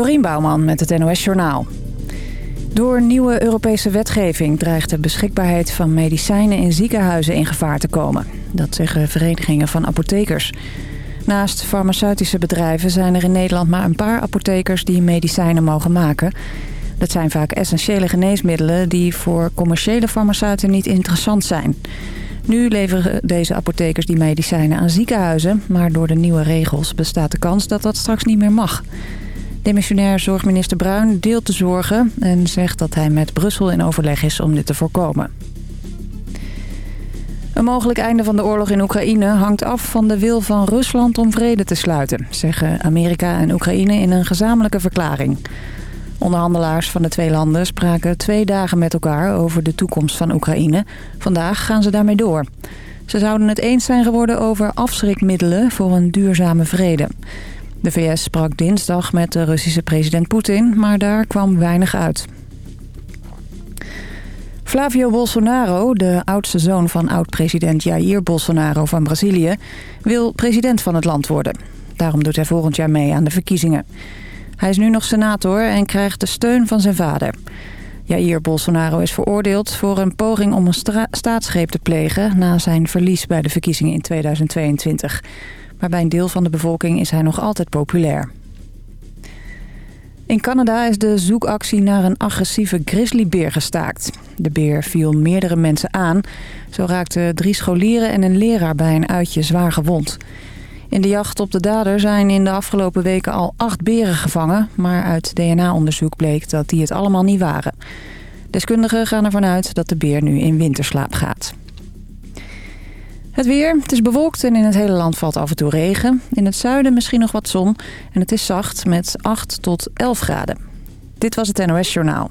Dorien Bouwman met het NOS Journaal. Door nieuwe Europese wetgeving dreigt de beschikbaarheid van medicijnen in ziekenhuizen in gevaar te komen. Dat zeggen verenigingen van apothekers. Naast farmaceutische bedrijven zijn er in Nederland maar een paar apothekers die medicijnen mogen maken. Dat zijn vaak essentiële geneesmiddelen die voor commerciële farmaceuten niet interessant zijn. Nu leveren deze apothekers die medicijnen aan ziekenhuizen... maar door de nieuwe regels bestaat de kans dat dat straks niet meer mag. Demissionair zorgminister Bruin deelt de zorgen... en zegt dat hij met Brussel in overleg is om dit te voorkomen. Een mogelijk einde van de oorlog in Oekraïne hangt af van de wil van Rusland om vrede te sluiten... zeggen Amerika en Oekraïne in een gezamenlijke verklaring... Onderhandelaars van de twee landen spraken twee dagen met elkaar over de toekomst van Oekraïne. Vandaag gaan ze daarmee door. Ze zouden het eens zijn geworden over afschrikmiddelen voor een duurzame vrede. De VS sprak dinsdag met de Russische president Poetin, maar daar kwam weinig uit. Flavio Bolsonaro, de oudste zoon van oud-president Jair Bolsonaro van Brazilië... wil president van het land worden. Daarom doet hij volgend jaar mee aan de verkiezingen. Hij is nu nog senator en krijgt de steun van zijn vader. Jair Bolsonaro is veroordeeld voor een poging om een staatsgreep te plegen... na zijn verlies bij de verkiezingen in 2022. Maar bij een deel van de bevolking is hij nog altijd populair. In Canada is de zoekactie naar een agressieve grizzlybeer gestaakt. De beer viel meerdere mensen aan. Zo raakten drie scholieren en een leraar bij een uitje zwaar gewond. In de jacht op de dader zijn in de afgelopen weken al acht beren gevangen... maar uit DNA-onderzoek bleek dat die het allemaal niet waren. Deskundigen gaan ervan uit dat de beer nu in winterslaap gaat. Het weer. Het is bewolkt en in het hele land valt af en toe regen. In het zuiden misschien nog wat zon. En het is zacht met 8 tot 11 graden. Dit was het NOS Journaal.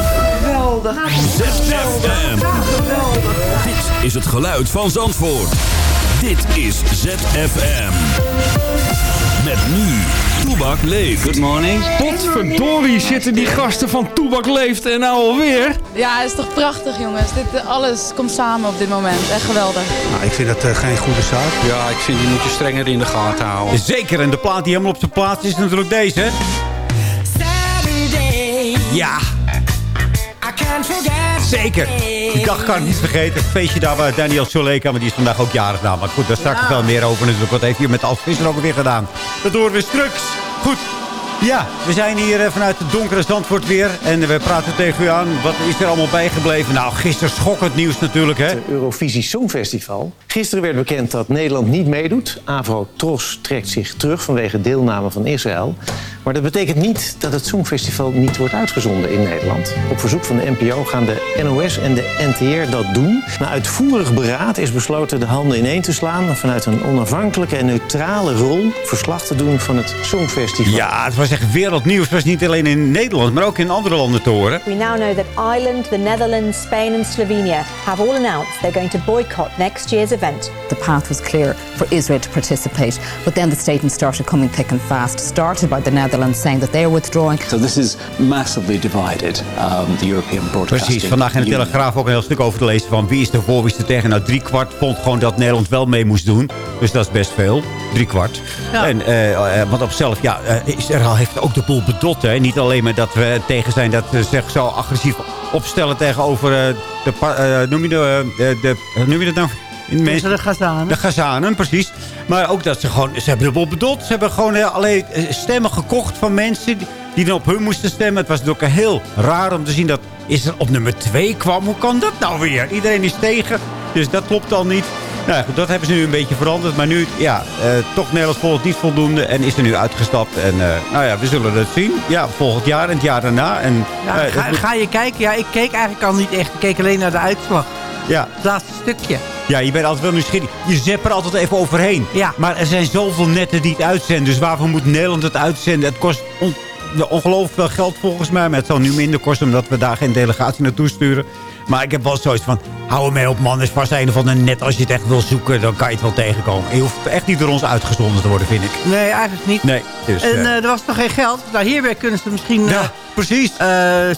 geweldig. ZFM. Dit is het geluid van Zandvoort. Dit is ZFM. Met nu, Toebak leeft. Good morning. Potverdorie zitten die gasten van Toebak leeft en nou alweer. Ja, het is toch prachtig jongens. Dit, alles komt samen op dit moment. Echt geweldig. Nou, ik vind dat uh, geen goede zaak. Ja, ik vind die moet je strenger in de gaten houden. Zeker, en de plaat die helemaal op zijn plaats is natuurlijk deze. Ja, Zeker. Die dag kan ik niet vergeten. Het feestje daar waar Daniel Soleka, maar die is vandaag ook jarig na. Maar goed, daar straks ja. veel meer over natuurlijk. Wat heeft hij met Alf Visser ook weer gedaan? Dat horen we straks. Goed, ja, we zijn hier eh, vanuit het donkere Zandvoort weer. En we praten tegen u aan. Wat is er allemaal bijgebleven? Nou, gisteren schokkend nieuws natuurlijk, hè? Het Eurovisie Songfestival. Gisteren werd bekend dat Nederland niet meedoet. Avro Tros trekt zich terug vanwege deelname van Israël. Maar dat betekent niet dat het Songfestival niet wordt uitgezonden in Nederland. Op verzoek van de NPO gaan de NOS en de NTR dat doen. Na uitvoerig beraad is besloten de handen ineen te slaan... vanuit een onafhankelijke en neutrale rol verslag te doen van het Songfestival. Ja, het was echt wereldnieuws. Het was niet alleen in Nederland, maar ook in andere landen te horen. We now know that Ireland, the Netherlands, Spain and Slovenia have all announced they're going to boycott next year's event. The path was clear for Israel to participate, but then the statements started coming thick and fast, started by the Netherlands saying that they're withdrawing. So this is massively divided, um, the European broadcasting. Precies, vandaag in de Telegraaf ook een heel stuk over te lezen van wie is er voor, wie is er tegen. Nou, drie kwart vond gewoon dat Nederland wel mee moest doen. Dus dat is best veel. Drie kwart. Ja. En, uh, want op zelf, ja, uh, Israël heeft ook de boel bedot. Hè. Niet alleen maar dat we tegen zijn dat ze zich zo agressief opstellen tegenover uh, de, uh, noem je de, de, noem je dat nou? In mensen, de Gazanen. De Gazanen, precies. Maar ook dat ze gewoon, ze hebben de boel bedot. Ze hebben gewoon alleen stemmen gekocht van mensen die, die dan op hun moesten stemmen. Het was natuurlijk heel raar om te zien dat Israël op nummer 2 kwam. Hoe kan dat nou weer? Iedereen is tegen, dus dat klopt dan niet. Nou goed, dat hebben ze nu een beetje veranderd. Maar nu, ja, uh, toch Nederland volgt niet voldoende en is er nu uitgestapt. En uh, nou ja, we zullen het zien. Ja, volgend jaar en het jaar daarna. En, ja, ga, ga, je kijken? Ja, ik keek eigenlijk al niet echt. Ik keek alleen naar de uitslag. Ja. Het laatste stukje. Ja, je bent altijd wel nieuwsgierig. Je zet er altijd even overheen. Ja. Maar er zijn zoveel netten die het uitzenden. Dus waarvoor moet Nederland het uitzenden? Het kost ongelooflijk veel geld volgens mij. Maar het zal nu minder kosten omdat we daar geen delegatie naartoe sturen. Maar ik heb wel zoiets van, hou er mee op man. Is vast een van de net. Als je het echt wil zoeken, dan kan je het wel tegenkomen. Je hoeft echt niet door ons uitgezonden te worden, vind ik. Nee, eigenlijk niet. Nee, dus, en eh, eh, er was nog geen geld. Nou, hierbij kunnen ze misschien Ja, precies. eh,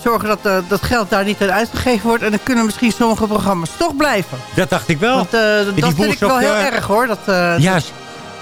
zorgen dat dat geld daar niet aan uitgegeven wordt. En dan kunnen misschien sommige programma's toch blijven. dat dacht ik wel. Want dat vind ik wel heel erg hoor. Dat, ja, dat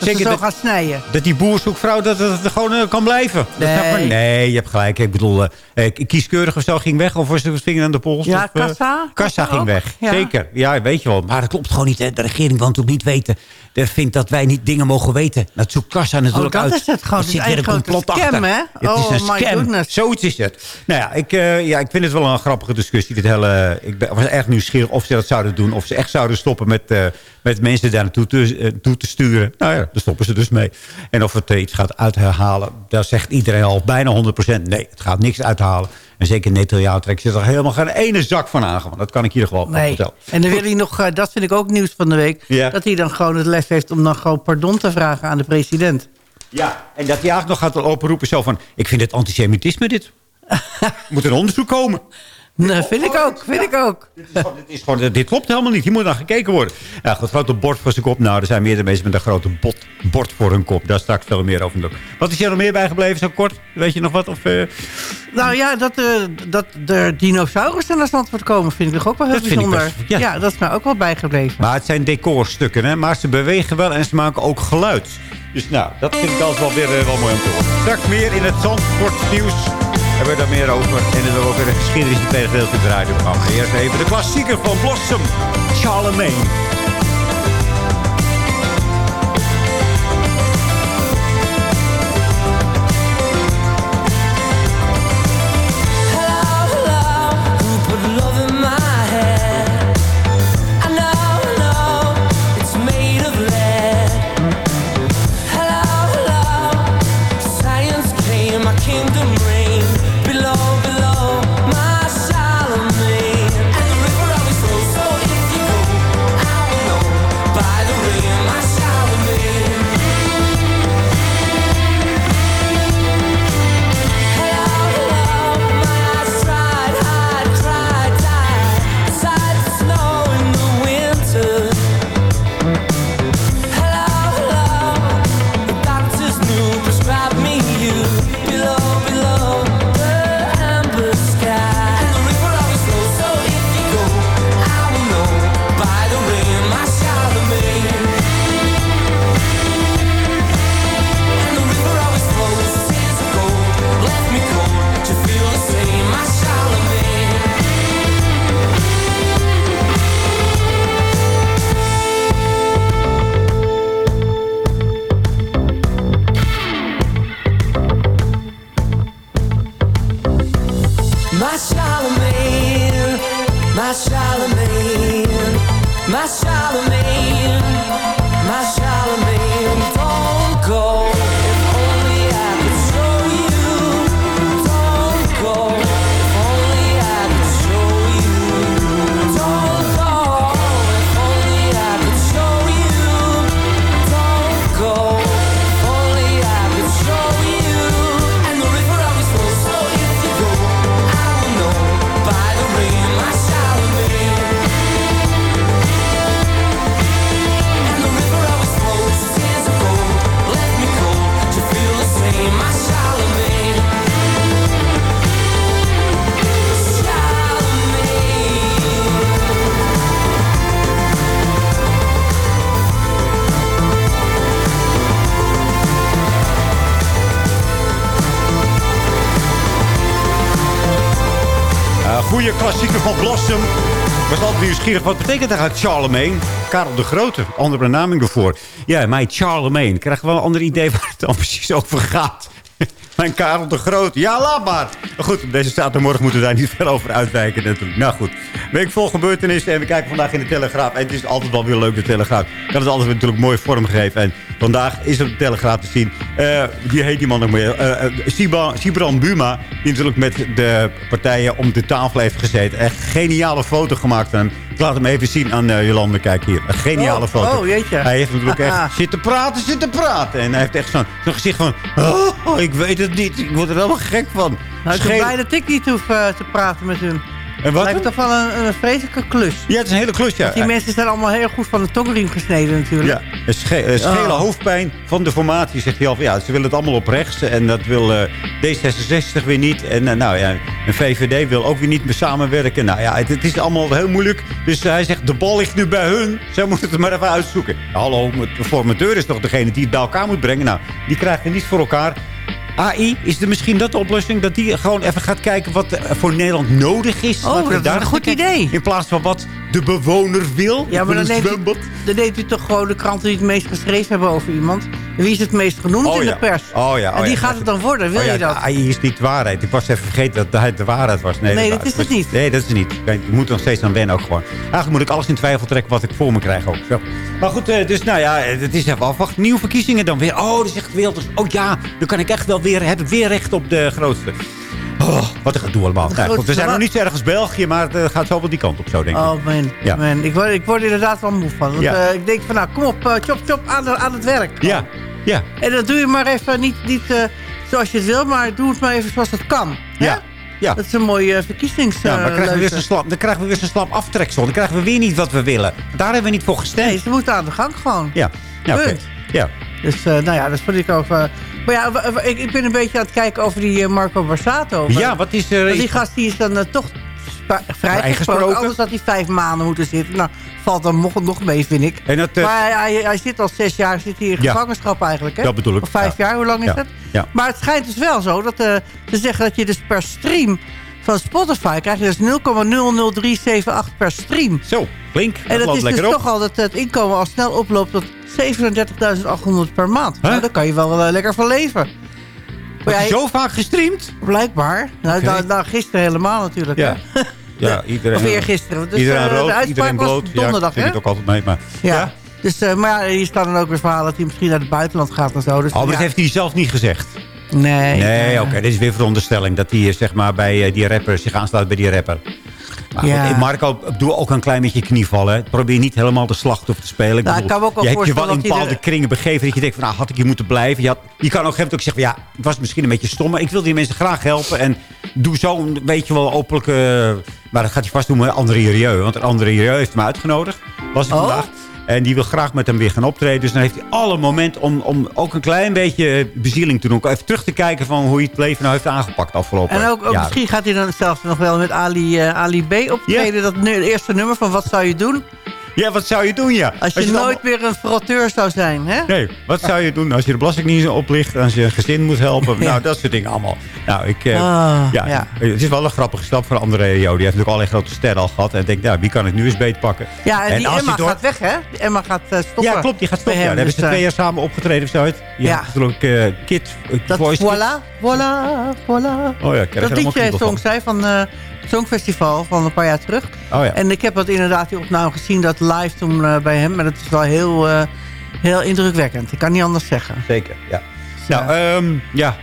zeker ze zo dat- gaan snijden. Dat die boerzoekvrouw dat het er gewoon eh, kan blijven. Dat Nee. nee, je hebt gelijk. Ik bedoel, eh, eh, kieskeurig of zo ging weg. Of was het vinger aan de pols? Ja, of, Kassa? Kassa Kassa ging weg. Ja. Zeker. Ja, weet je wel. Maar dat klopt gewoon niet. Hè. De regering wil natuurlijk niet weten. Die vindt dat wij niet dingen mogen weten. Dat zoekt Kassa natuurlijk Oh, dat uit. is het gewoon. Er Het is zit weer een complot een scam, achter. hè? Het is Oh, een my scam. goodness. Zoiets is het. Nou ja ik, eh, ja, ik vind het wel een grappige discussie. Dit hele, ik ben, was erg nieuwsgierig of ze dat zouden doen. Of ze echt zouden stoppen met, eh, met mensen daar naartoe te, toe te sturen. Nou ja, daar stoppen ze dus mee. En of het iets gaat uithalen, daar zegt iedereen al bijna 100%. Nee, het gaat niks uithalen. En zeker Netanyahu trekt zich er helemaal geen ene zak van aan. Dat kan ik hier gewoon Nee. vertellen. En dan wil hij nog, eh, dat vind ik ook nieuws van de week. Ja. Dat hij dan gewoon het lef heeft om dan gewoon pardon te vragen aan de president. Ja, en dat hij eigenlijk nog gaat oproepen zo van... ik vind het antisemitisme dit. Er moet een onderzoek komen. Nee, vind ik ook, vind ik ook. Dit, is gewoon, dit, is gewoon, dit klopt helemaal niet. Hier moet naar gekeken worden. Ja, goed, grote bord voor zijn kop. Nou, er zijn meerdere mensen met een grote bot, bord voor hun kop. Daar straks veel meer over. Wat is er nog meer bijgebleven, zo kort? Weet je nog wat? Of, eh, Nou ja, dat, eh dat de dinosaurussen naar Zandvoort komen vind ik toch ook wel heel Dat bijzonder. best- ja. ja. dat is mij ook wel bijgebleven. Maar het zijn decorstukken, hè? Maar ze bewegen wel en ze maken ook geluid. Dus nou, dat vind ik altijd wel weer eh, wel mooi om te horen. Straks meer in het Zandvoort nieuws. Hebben we daar meer over. En we ook weer de geschiedenis tweede gedeelte te draaien. We gaan eerst even de klassieker van Blossom. Charlemagne. Nieuwsgierig. Wat betekent eigenlijk Charlemagne? Karel de Grote. Andere benaming ervoor. Ja, mijn Charlemagne. Ik krijg wel een ander idee waar het dan precies over gaat. mijn Karel de Grote. Ja, laat maar. Maar goed, op deze zaterdagmorgen moeten we daar niet veel over uitwijken natuurlijk. Nou goed. week vol gebeurtenissen. En we kijken vandaag in de Telegraaf. En het is altijd wel weer leuk, de Telegraaf. Ik had het altijd natuurlijk mooi vormgegeven. En vandaag is er de Telegraaf te zien. Eh, die heet die man nog meer. Uh, Sibran Buma. Die natuurlijk met de partijen om de tafel heeft gezeten. Echt geniale foto gemaakt van hem. Laat hem even zien aan uh, Jolande. Kijk hier. Een geniale Oh, foto. oh, jeetje. Hij heeft natuurlijk echt zitten praten, zitten praten. En hij heeft echt zo'n gezicht van... Oh, ik weet het niet. Ik word er helemaal gek van. Nou, ik ben blij dat ik niet hoef eh, te praten met hun. En wat? Lijkt toch wel een, een vreselijke klus. Ja, het is een hele klus, ja. Die mensen zijn allemaal heel goed van de tongriem gesneden natuurlijk. Ja, een sche schele Oh. hoofdpijn van de formatie, zegt hij al. Ja, ze willen het allemaal op rechts en dat wil eh, D66 weer niet. En eh, nou ja, een VVD wil ook weer niet meer samenwerken. Nou ja, het, het is allemaal heel moeilijk. Dus hij zegt, de bal ligt nu bij hun. Zij moeten het maar even uitzoeken. Hallo, de formateur is toch degene die het bij elkaar moet brengen? Nou, die krijgen niet voor elkaar. AI, is er misschien dat de oplossing? Dat die gewoon even gaat kijken wat voor Nederland nodig is? Oh, we dat is een goed idee. In plaats van wat de bewoner wil. Ja, maar dan een neemt, u, zwembad. dan neemt u toch gewoon de kranten die het meest geschreven hebben over iemand. Wie is het meest genoemd Oh in ja. de pers? Oh ja, oh en die ja. gaat het dan worden, wil Oh je dat? AI is niet de waarheid. Ik was even vergeten dat het de waarheid was. Nee, Nee, dat, dat is was- het niet. Nee, dat is het niet. Je moet er nog steeds aan wennen ook gewoon. Eigenlijk moet ik alles in twijfel trekken wat ik voor me krijg ook. Zo. Maar goed, eh, dus nou ja, het is even afwachten. Nieuwe verkiezingen dan weer. Oh, dat is echt Wilders. Oh ja, dan kan ik echt wel weer, heb ik weer recht op de grootste. Oh, wat een gedoe allemaal. Nou, goed, we zijn nog niet zo erg als België, maar het gaat zo wel die kant op zo, denk ik. Oh man, Ja. man. Ik, word, ik word er inderdaad wel moe van. Want, Ja. eh, ik denk van nou, kom op, eh, chop chop aan, de- aan het werk. Ja, ja. En dan doe je maar even niet, niet eh, zoals je het wil, maar doe het maar even zoals het kan. Hè? Ja, ja. Dat is een mooie verkiezings... Ja, maar dan krijgen, we weer zo'n slap, dan krijgen we weer zo'n slap aftreksel. Dan krijgen we weer niet wat we willen. Daar hebben we niet voor gestemd. Nee, ze moeten aan de gang gewoon. Ja, ja oké. Ja. Dus eh, nou ja, dat vond ik ook... eh, maar ja, ik, ik ben een beetje aan het kijken over die eh, Marco Borsato. Ja, wat is er... Want die gast die is dan eh, toch vrijgesproken. Anders had hij vijf maanden moeten zitten. Nou, valt dan nog, nog mee, vind ik. En dat, eh, maar hij, hij, hij zit al zes jaar zit hij in Ja. gevangenschap eigenlijk. Hè? Dat bedoel ik, Of vijf ja. jaar, hoe lang is Ja. dat? Ja. Maar het schijnt dus wel zo dat eh, ze zeggen dat je dus per stream van Spotify krijg je dus 0,00378 per stream. Zo, klink. En dat is dus op. toch al dat het inkomen al snel oploopt tot 37.800 per maand. Huh? Nou, daar kan je wel eh, lekker van leven. Heb je zo vaak gestreamd? Blijkbaar. Nou, nou, nou, gisteren helemaal natuurlijk. Ja. hè? Ja, iedereen... Of eergisteren. Dus, iedereen eh, de rood, uitspraak iedereen bloot. donderdag, ja, ik hè? ook altijd mee, maar... Ja. Dus, eh, maar ja, hier staan dan ook weer verhalen dat hij misschien naar het buitenland gaat en zo. Dus, Oh, ja. dat heeft hij zelf niet gezegd. Nee. Nee, oké. Dit is weer veronderstelling. Dat hij zeg maar, bij die rapper zich aansluit bij die rapper. Maar Ja. goed, Marco, doe ook een klein beetje knievallen. hè. Probeer niet helemaal de slachtoffer te spelen. Nou, ik kan me ook je hebt je wel in bepaalde kringen begeven... dat je denkt van, nou, had ik hier moeten blijven. Je, had, je kan ook even ook zeggen, van, ja, het was misschien een beetje stom... maar ik wil die mensen graag helpen. En doe zo een beetje wel openlijk... eh, maar dat gaat hij vast doen met André Rieu. Want André Rieu heeft hem uitgenodigd. Was hij Oh. vandaag. En die wil graag met hem weer gaan optreden. Dus dan heeft hij alle moment om, om ook een klein beetje bezieling te doen. Even terug te kijken van hoe hij het leven nou heeft aangepakt afgelopen En ook, misschien gaat hij dan zelfs nog wel met Ali, eh, Ali B optreden. Dat nu, het eerste nummer van Wat zou je doen? Ja, wat zou je doen, ja? Als je, nooit meer een frauteur zou zijn, hè? Nee, wat zou je doen als je de belastingdienst oplicht... als je een gezin moet helpen? Ja. Nou, dat soort dingen allemaal. Nou, ik, eh, Ah, ja, ja. Het is wel een grappige stap voor André Jo. Die heeft natuurlijk allerlei grote sterren al gehad. En ik denk, nou, wie kan het nu eens beetpakken? Ja, en, die als Emma door- gaat weg, hè? Die Emma gaat eh, stoppen. Ja, klopt, die gaat stoppen. Ja, daar hebben ze dus, twee eh, jaar samen opgetreden of zo. uit. Je Ja. natuurlijk eh, Kid, Dat Voice voilà, voilà, voilà. Oh ja, ik dat liedje van. zij van het Songfestival van een paar jaar terug. Oh ja. En ik heb dat inderdaad die opname gezien, dat live toen eh, bij hem. Maar dat is wel heel, eh, heel indrukwekkend. Ik kan niet anders zeggen. Zeker, ja. Nou, ehm, ja.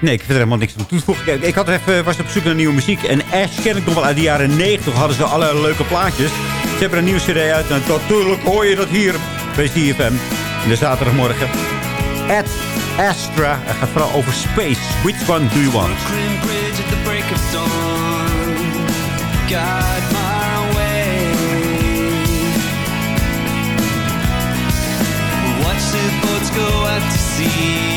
Nee, ik vind er helemaal niks aan toe te voegen. Ik, had even, was op zoek naar nieuwe muziek. En Ash ken ik nog wel uit de jaren 90. Hadden ze alle leuke plaatjes. Ze hebben een nieuwe cd uit. En natuurlijk hoor je dat hier bij CFM. In de zaterdagmorgen. Ad Astra. Het gaat vooral over space. Which one do you want? Brooklyn Bridge at the break of dawn. Guide see.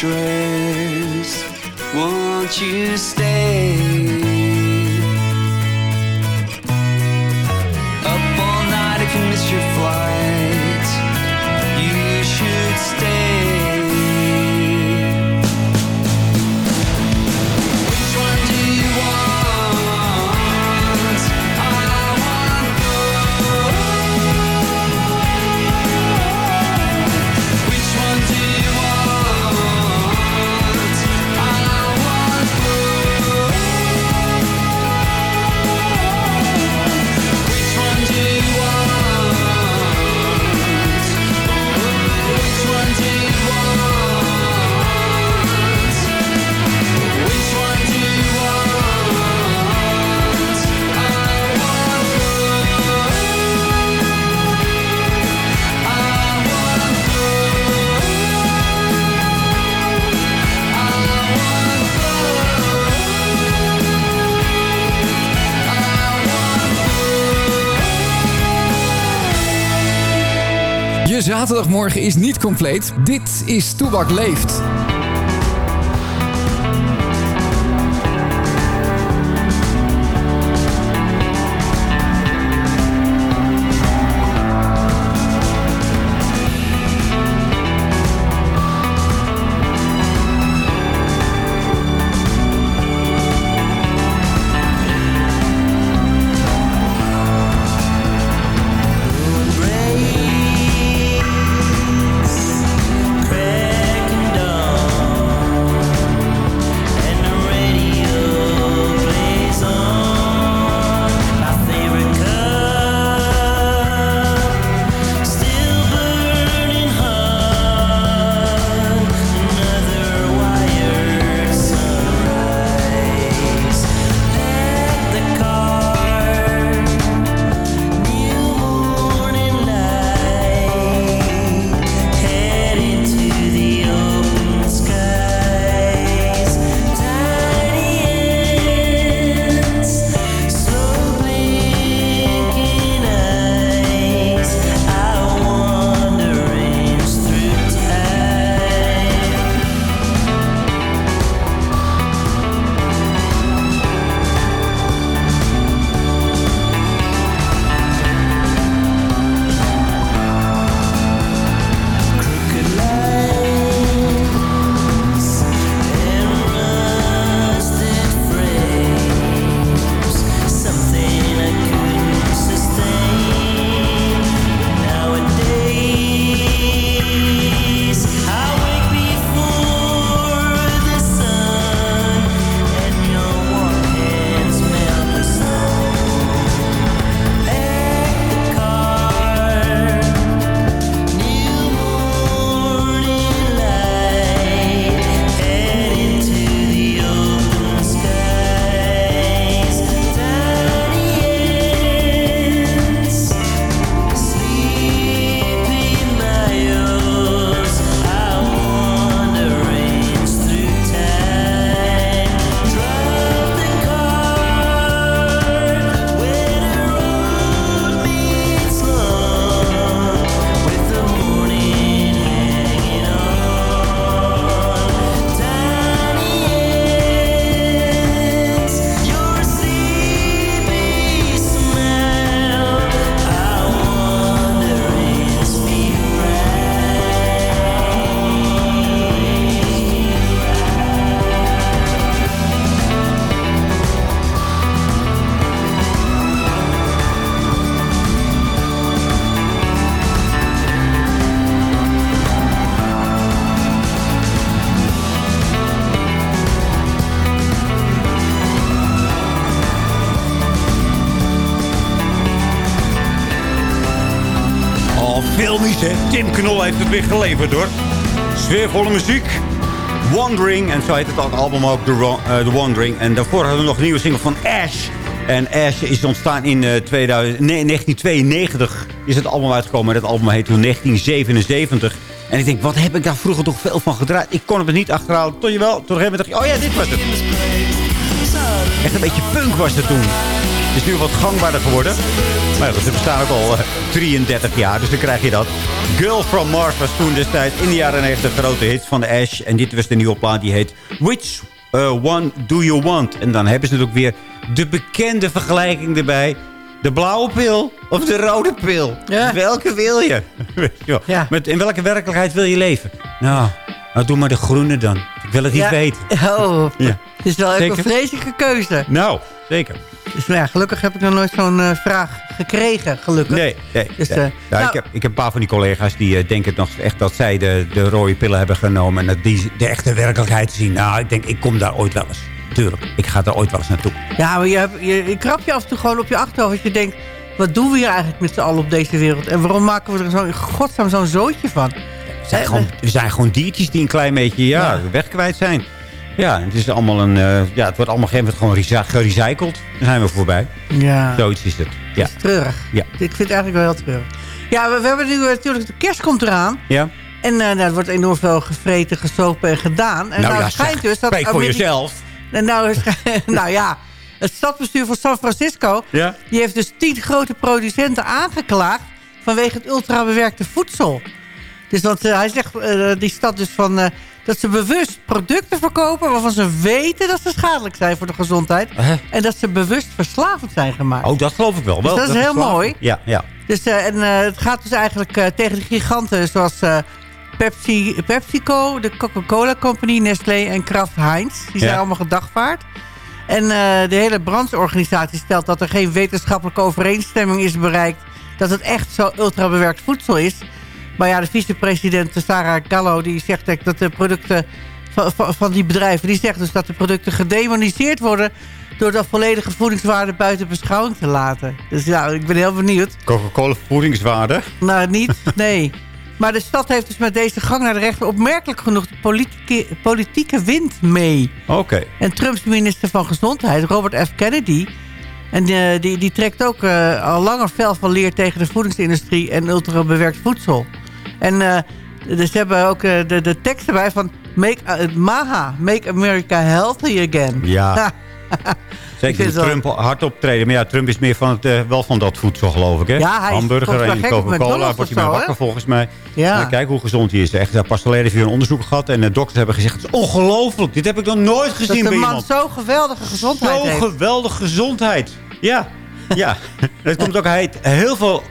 betrayed Je zaterdagmorgen is niet compleet. Dit is Toebak Leeft. Knol heeft het weer geleverd, hoor. Sfeervolle muziek. Wandering. En zo heet het album ook, eh, The Wandering. En daarvoor hadden we nog een nieuwe single van Ash. En Ash is ontstaan in eh, 2000, nee, 1992. Is het album uitgekomen. En dat album heet toen 1977. En ik denk, wat heb ik daar vroeger toch veel van gedraaid? Ik kon het niet achterhalen. Tot je wel, tot een gegeven moment dacht oh ja, dit was het. Echt een beetje punk was het toen. Is nu wat gangbaarder geworden. Maar ja, ze bestaan ook al eh, 33 jaar, dus dan krijg je dat. Girl from Mars was toen destijds in de jaren 90 grote hit van de Ash. En dit was de nieuwe plaat, die heet Which eh, One Do You Want? En dan hebben ze natuurlijk weer de bekende vergelijking erbij. De blauwe pil of de rode pil? Welke wil je? Wel. Met, in welke werkelijkheid wil je leven? Nou, nou, doe maar de groene dan. Ik wil het niet Ja. weten. Oh, Ja. Het is wel even een vreselijke keuze. Nou, zeker. Dus nou ja, gelukkig heb ik nog nooit zo'n eh, vraag gekregen, gelukkig. Nee, nee. Dus, eh, Ja, nou- ik, heb, ik heb een paar van die collega's die eh, denken nog echt dat zij de, de rode pillen hebben genomen. En dat die de echte werkelijkheid zien. Nou, ik denk, ik kom daar ooit wel eens. Tuurlijk, ik ga daar ooit wel eens naartoe. Ja, maar je, hebt, je, je krap je af en toe gewoon op je achterhoofd. Dat je denkt, wat doen we hier eigenlijk met z'n allen op deze wereld? En waarom maken we er zo, in godsnaam zo'n zootje van? We zijn, gewoon, we zijn gewoon diertjes die een klein beetje ja, Ja. weg kwijt zijn. Ja, het, is allemaal een, eh, ja, het wordt allemaal gegeven gewoon recy- gerecycled. Dan zijn we voorbij. Ja. Zoiets is het. Ja. Treurig. Ja. Ik vind het eigenlijk wel heel treurig. Ja, we, we hebben nu eh, natuurlijk, de kerst komt eraan. Ja? En eh, nou, er wordt enorm veel gevreten, gesopen en gedaan. En Nou ja, schijnt dus dat spreek voor jezelf. En nou, nou ja, het stadsbestuur van San Francisco... Ja? die heeft dus tien grote producenten aangeklaagd... vanwege het ultrabewerkte voedsel. Dus want, hij zegt, die stad dus van... dat ze bewust producten verkopen... waarvan ze weten dat ze schadelijk zijn voor de gezondheid. En dat ze bewust verslavend zijn gemaakt. Oh, dat geloof ik wel. Dus wel dat is heel mooi. Ja, ja. Dus, eh, en eh, het gaat dus eigenlijk eh, tegen de giganten zoals Pepsi, PepsiCo, de Coca-Cola Company, Nestlé en Kraft Heinz. Die zijn Ja. allemaal gedagvaard. En de hele brancheorganisatie stelt dat er geen wetenschappelijke overeenstemming is bereikt... dat het echt zo ultrabewerkt voedsel is. Maar ja, de vicepresident Sarah Gallo die zegt dat de producten van, van, die bedrijven... die zegt dus dat de producten gedemoniseerd worden... door de volledige voedingswaarde buiten beschouwing te laten. Dus ja, ik ben heel benieuwd. Coca-Cola voedingswaarde. Nou, niet, nee. Maar de stad heeft dus met deze gang naar de rechter... opmerkelijk genoeg de politieke, politieke wind mee. Oké. En Trumps minister van Gezondheid, Robert F. Kennedy... En eh, die, die trekt ook eh, al langer fel van leer tegen de voedingsindustrie en ultrabewerkt voedsel. En eh, dus ze hebben ook eh, de, de tekst erbij van make, eh, MAHA, Make America Healthy Again. Ja. Zeker dat wel- Trump hard optreden. Maar ja, Trump is meer van, het, wel van dat voedsel, geloof ik. Hè? Ja, hij Hamburger en Coca-Cola wordt hij mee zo, wakker, volgens mij. Ja. Maar kijk hoe gezond hij is. Echt, daar pas geleden heeft hij een onderzoek gehad. En de dokters hebben gezegd, het is ongelooflijk. Dit heb ik nog nooit gezien dat de bij man iemand. zo'n geweldige gezondheid Zo heeft. geweldige gezondheid. Ja, ja. Het komt ook, hij eet heel veel,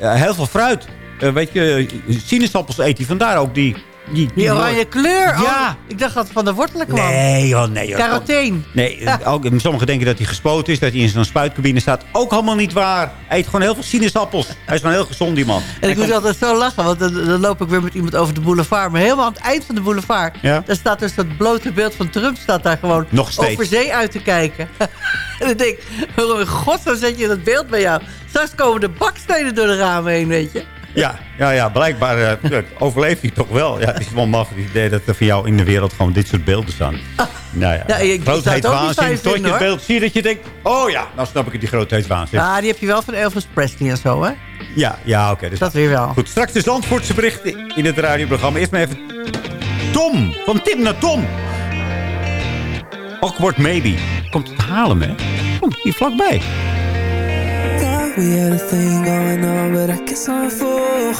heel veel fruit. Eh, weet je, sinaasappels eet hij. Vandaar ook die... Die, Die oranje kleur. Oh, Ja. ik dacht dat het van de wortelen kwam. Nee, joh, nee. Joh. Caroteen. Nee, ook, sommigen denken dat hij gespoten is, dat hij in zo'n spuitcabine staat. Ook helemaal niet waar. Hij eet gewoon heel veel sinaasappels. Hij is gewoon heel gezond, die man. En Hij ik moet altijd zo lachen, want dan, dan loop ik weer met iemand over de boulevard. Maar helemaal aan het eind van de boulevard... Ja. daar staat dus dat blote beeld van Trump... staat daar gewoon Nog steeds. over zee uit te kijken. en dan denk ik, waarom in godsnaam zet je dat beeld bij jou? Straks komen de bakstenen door de ramen heen, weet je. Ja, ja, ja, blijkbaar eh, ja, overleeft hij toch wel. Ja, het is wel machtig het idee dat er voor jou in de wereld gewoon dit soort beelden staan. Nou ja, Ja, ik zou grootheid het ook niet fijn waanzin. Tot je het hoor. beeld ziet dat je denkt... Oh ja, nou snap ik het, die grootheid waanzin. Ja, die heb je wel van Elvis Presley en zo, hè? Ja, ja oké. dus Dat weer wel. Goed, straks de Zandvoortse berichten in het radioprogramma. Eerst maar even Tom. Van Tim naar Tom. Awkward Maybe. Komt het halen, hè? Komt hier vlakbij. We had a thing going on, but I guess I'm a fool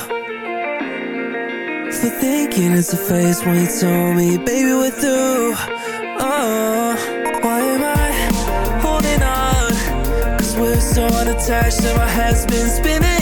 for thinking it's a phase when you told me, baby, we're through. Oh, why am I holding on? Cause we're so unattached and my head's been spinning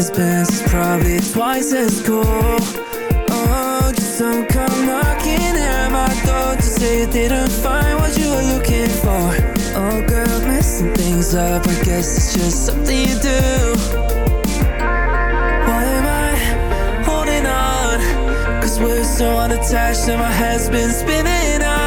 Mercedes Benz, it's probably twice as cool. Oh, just don't come knocking at my door to say you didn't find what you were looking for. Oh, girl, messing things up. I guess it's just something you do. Why am I holding on? Cause we're so unattached and my head's been spinning out.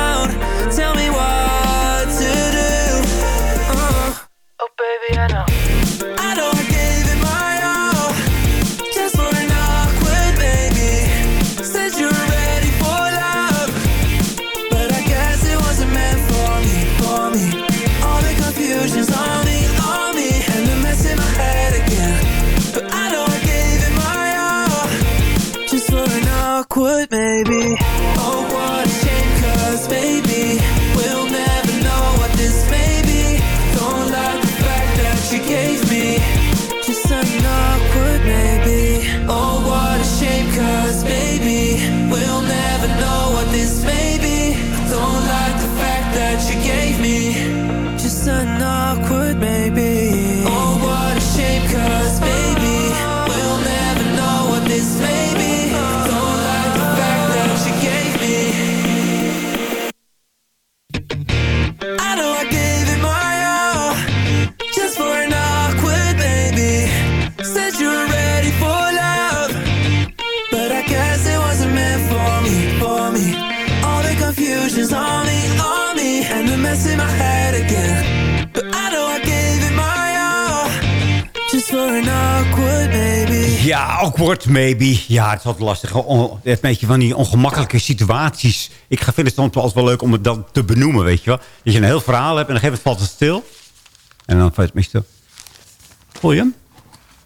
Awkward maybe. Ja, het is lastig. Beetje van die ongemakkelijke situaties. Ik vind het soms altijd wel leuk om het dan te benoemen, weet je wel. Dat je een heel verhaal hebt en dan geeft het valt het stil. En dan valt het stil. Voel je hem?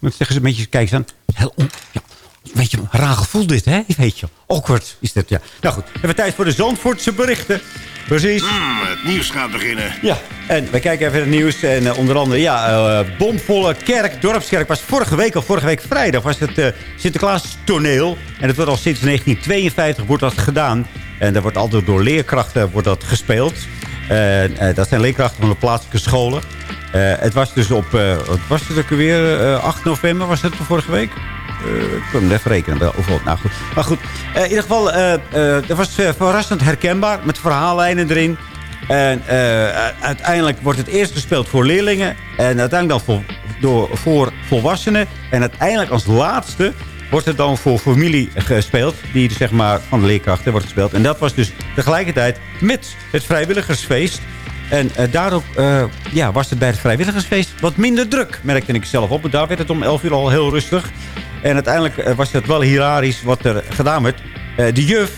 Dan zeggen ze een beetje, kijk eens aan. Heel on, ja, weet je, raar gevoel dit, hè? Weet je, awkward is dat, ja. Nou goed, even tijd voor de Zandvoortse berichten. Precies. Hmm, het nieuws gaat beginnen. Ja, en we kijken even het nieuws. En eh, onder andere, ja, eh, bomvolle kerk, dorpskerk. was vorige week, al vorige week vrijdag, was het eh Sinterklaas toneel. En het wordt al sinds 1952 wordt dat gedaan. En dat wordt altijd door leerkrachten wordt dat gespeeld. Dat zijn leerkrachten van de plaatselijke scholen. Het was dus op, wat was het ook weer? Eh, 8 november was het vorige week? Eh, ik kan hem even rekenen. Wel, of, nou goed. Maar goed, eh, in ieder geval, eh dat was verrassend herkenbaar. Met verhaallijnen erin. En uiteindelijk wordt het eerst gespeeld voor leerlingen. En uiteindelijk dan voor, voor volwassenen. En uiteindelijk als laatste wordt het dan voor familie gespeeld. Die zeg maar van de leerkrachten wordt gespeeld. En dat was dus tegelijkertijd met het vrijwilligersfeest. En eh, ja, was het bij het vrijwilligersfeest wat minder druk. Merkte ik zelf op. Daar werd het om 11 uur al heel rustig. En uiteindelijk eh, was het wel hilarisch wat er gedaan werd. Eh, de juf,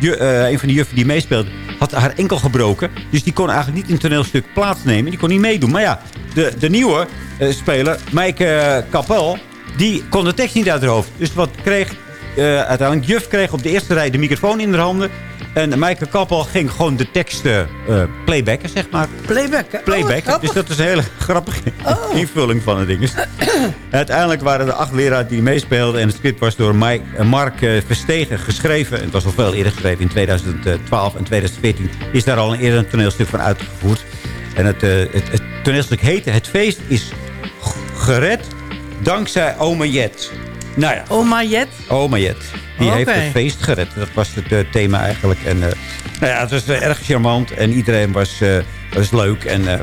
ju- eh, een van de juffen die meespeelde, had haar enkel gebroken. Dus die kon eigenlijk niet in het toneelstuk plaatsnemen. Die kon niet meedoen. Maar ja, de, de nieuwe speler, Maaike eh, Kapel, die kon de tekst niet uit haar hoofd. Dus wat kreeg eh, uiteindelijk, juf kreeg op de eerste rij de microfoon in haar handen. En Maaike Kappel ging gewoon de teksten eh, playbacken, zeg maar. Playback, hè? Playback. Oh, wat dus dat is een hele grappige invulling van het ding. Uiteindelijk waren er acht leraren die meespeelden. En het script was door Mike, eh, Mark eh, Verstegen geschreven. En het was al veel eerder geschreven. In 2012 en 2014 is daar al een eerder een toneelstuk van uitgevoerd. En het, eh, het, het toneelstuk heette Het feest is gered dankzij Oma Jet. Nou ja, Oma Jet. Oma Jet. Die heeft het feest gered. Dat was het eh, thema eigenlijk. En eh, nou ja, het was eh, erg charmant. En iedereen was, was leuk. En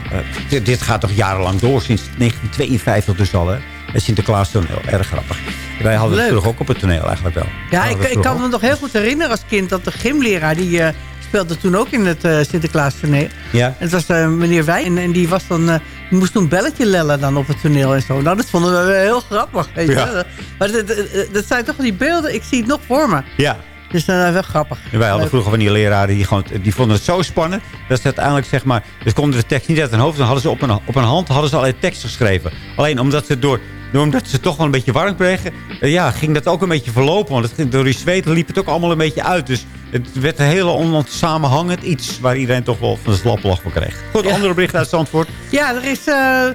dit, dit gaat toch jarenlang door. Sinds 1952 dus al. Hè? Het Sinterklaas toneel. Erg grappig. Wij hadden Leuk. het vroeger ook op het toneel eigenlijk wel. Ja, ik, ik kan me nog heel goed herinneren als kind... dat de gymleraar, die eh, speelde toen ook in het eh Sinterklaas toneel. Ja. Het was eh, meneer Wijn en, en die, was dan, eh, die moest toen belletje lellen dan op het toneel en zo. Nou, dat vonden we wel heel grappig. Weet je? Ja. Maar dat, dat, dat zijn toch die beelden, ik zie het nog voor me. Ja. Dus dat is wel grappig. En wij hadden vroeger van die leraren die, gewoon, die vonden het zo spannend. Dat ze uiteindelijk zeg maar. Dus konden de tekst niet uit hun hoofd. Dan hadden ze op een, op een hand hadden ze al een tekst geschreven. Alleen omdat ze door. Omdat ze toch wel een beetje warm kregen. eh, ja, ging dat ook een beetje verlopen. Want het, door die zweten liep het ook allemaal een beetje uit. Dus het werd een hele onsamenhangend iets. Waar iedereen toch wel van de slaplach van kreeg. Goed, andere bericht uit Zandvoort. Ja, er is eh,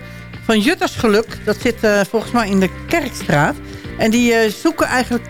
van Juttersgeluk. Dat zit eh, volgens mij in de Kerkstraat. En die zoeken eigenlijk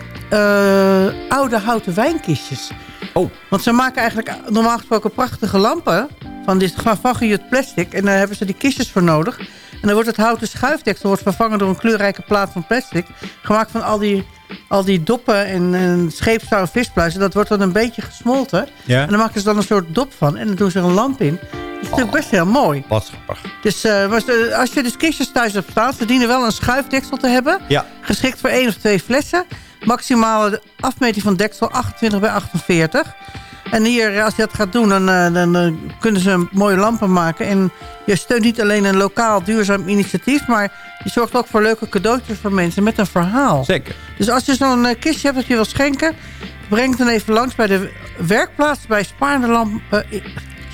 oude houten wijnkistjes. Oh. Want ze maken eigenlijk normaal gesproken prachtige lampen. Van, dit, van gejut plastic. En daar hebben ze die kistjes voor nodig. En dan wordt het houten schuifdeksel wordt vervangen door een kleurrijke plaat van plastic. Gemaakt van al die, al die doppen en, en scheepstouw en vispluizen. Dat wordt dan een beetje gesmolten. Ja. En dan maken ze dan een soort dop van. En dan doen ze er een lamp in. Dat is natuurlijk best heel mooi. Wat grappig. Dus eh, als je dus kistjes thuis hebt staan... ze dienen wel een schuifdeksel te hebben. Ja. Geschikt voor één of twee flessen. Maximale afmeting van deksel 28 bij 48. En hier, als je dat gaat doen, dan, eh, dan, eh, kunnen ze mooie lampen maken. En je steunt niet alleen een lokaal duurzaam initiatief... maar je zorgt ook voor leuke cadeautjes voor mensen met een verhaal. Zeker. Dus als je zo'n eh, kistje hebt dat je wil schenken... breng het dan even langs bij de werkplaats bij Spaarne Lampen. eh,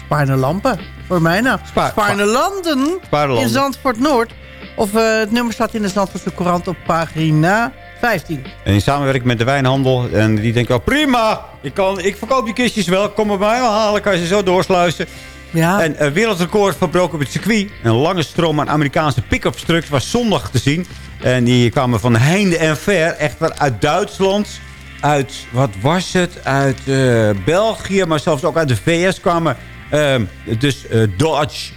Spaarne Lampen? Voor mij nou. Spa- Spaarne Landen Spaarne Landen. in Zandvoort Noord. Of het nummer staat in de Zandvoortse Courant op pagina 15. En in samenwerking met de wijnhandel. En die denken, oh, prima, ik, kan, ik verkoop die kistjes wel. Kom bij mij wel halen, kan je ze zo doorsluizen. Ja. En een wereldrecord verbroken op het circuit. Een lange stroom aan Amerikaanse pick-up trucks was zondag te zien. En die kwamen van heinde en ver. Echter uit Duitsland. Uit, wat was het? Uit eh, België, maar zelfs ook uit de VS kwamen. ehm, dus eh, Dodge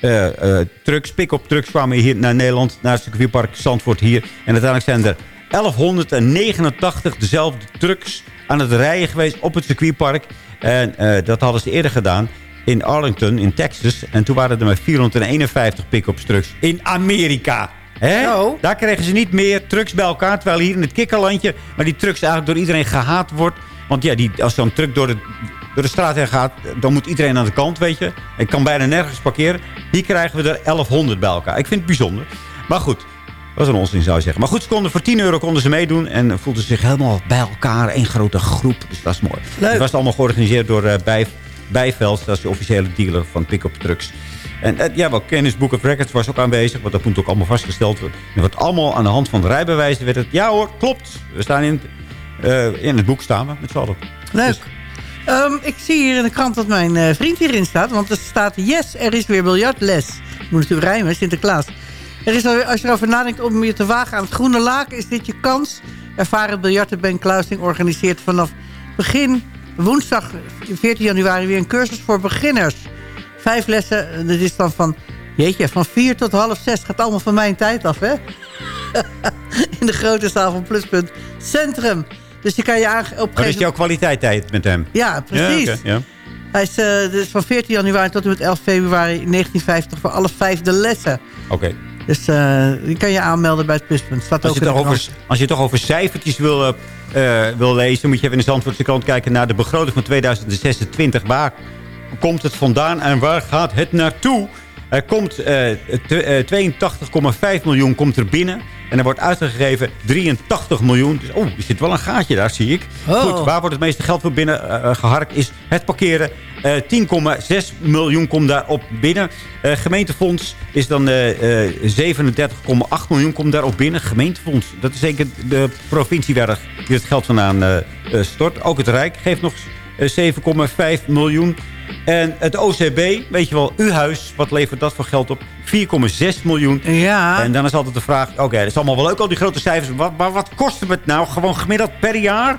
eh, eh, trucks, pick-up trucks kwamen hier naar Nederland. Naar het circuitpark Zandvoort hier. En uiteindelijk zijn er 1189 dezelfde trucks aan het rijden geweest op het circuitpark. En eh, dat hadden ze eerder gedaan in Arlington, in Texas. En toen waren er maar 451 pick-up trucks in Amerika. Hè? Daar kregen ze niet meer trucks bij elkaar. Terwijl hier in het kikkerlandje, maar die trucks eigenlijk door iedereen gehaat wordt. Want ja, die, als zo'n truck door de, door de straat heen gaat, dan moet iedereen aan de kant, weet je. Ik kan bijna nergens parkeren. Hier krijgen we er 1100 bij elkaar. Ik vind het bijzonder. Maar goed, dat is een onzin zou je zeggen. Maar goed, ze konden, voor 10 euro konden ze meedoen. En voelden zich helemaal bij elkaar. één grote groep. Dus dat is mooi. Leuk. Het was allemaal georganiseerd door eh bij, Bijveld. Dat is de officiële dealer van pick-up trucks. En eh, ja, wel Kennis Book of Records was ook aanwezig. Want dat moet ook allemaal vastgesteld worden. En wat allemaal aan de hand van de rijbewijzen werd het... Ja hoor, klopt. We staan in, eh, in het boek staan we met z'n allen. Leuk. Ehm, ik zie hier in de krant dat mijn eh, vriend hierin staat. Want er staat, yes, er is weer biljartles. Moet natuurlijk rijmen, Sinterklaas. Er is als je erover nadenkt om je te wagen aan het groene laken... is dit je kans. Ervaren biljarten Ben Kluising organiseert vanaf begin woensdag 14 januari... weer een cursus voor beginners. Vijf lessen, eh, dat is dan van... Jeetje, van vier tot half zes gaat allemaal van mijn tijd af, hè? in de grote zaal van Pluspunt Centrum. Dus je kan je aange- Wat is jouw kwaliteit met hem? Ja, precies. Ja. Hij is eh, dus van 14 januari tot en met 11 februari 1950 voor alle vijfde lessen. Oké. Dus eh die kan je aanmelden bij het pluspunt. Staat Als ook je, over, als je toch over cijfertjes wil, eh, eh, wil lezen... moet je even in de Zandvoortse krant kijken naar de begroting van 2026. Waar komt het vandaan en waar gaat het naartoe? Er komt eh, tw- eh, 82,5 miljoen komt er binnen. En er wordt uitgegeven 83 miljoen. Dus, oh, er zit wel een gaatje daar, zie ik. Oh. Goed, waar wordt het meeste geld voor binnen eh, geharkt? Is het parkeren. Eh 10,6 miljoen komt daarop binnen. Eh, gemeentefonds is dan eh, eh, 37,8 miljoen komt daarop binnen. Gemeentefonds, dat is zeker de provincie waar die het geld vandaan eh, eh, stort. Ook het Rijk geeft nog eh, 7,5 miljoen. En het OCB, weet je wel, uw huis, wat levert dat voor geld op? 4,6 miljoen. Ja. En dan is altijd de vraag, oké, dat is allemaal wel leuk, al die grote cijfers. Wat, maar wat kost het nou gewoon gemiddeld per jaar?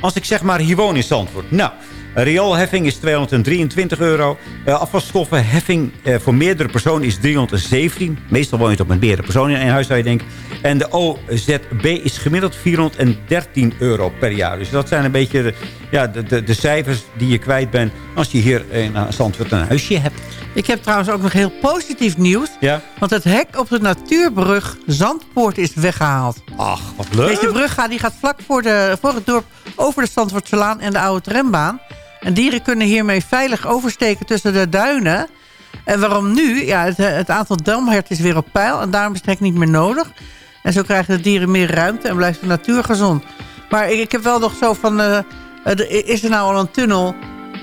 Als ik zeg maar hier woon in Zandvoort. Nou, rioolheffing is 223 euro. Eh, afvalstoffenheffing eh, voor meerdere personen is 317. Meestal woon je toch met meerdere personen in één huis, zou je denken. En de OZB is gemiddeld 413 euro per jaar. Dus dat zijn een beetje de, ja, de, de, de cijfers die je kwijt bent... als je hier in eh, Zandvoort een huisje hebt. Ik heb trouwens ook nog heel positief nieuws. Ja? Want het hek op de natuurbrug Zandpoort is weggehaald. Ach, wat leuk. Deze brug gaat, die gaat vlak voor, de, voor het dorp over de Zandvoortselaan en de oude trambaan. En dieren kunnen hiermee veilig oversteken tussen de duinen. En waarom nu? Ja, het, het aantal damherten is weer op peil en daarom is het niet meer nodig. En zo krijgen de dieren meer ruimte en blijft de natuur gezond. Maar ik, ik heb wel nog zo van... eh, eh, is er nou al een tunnel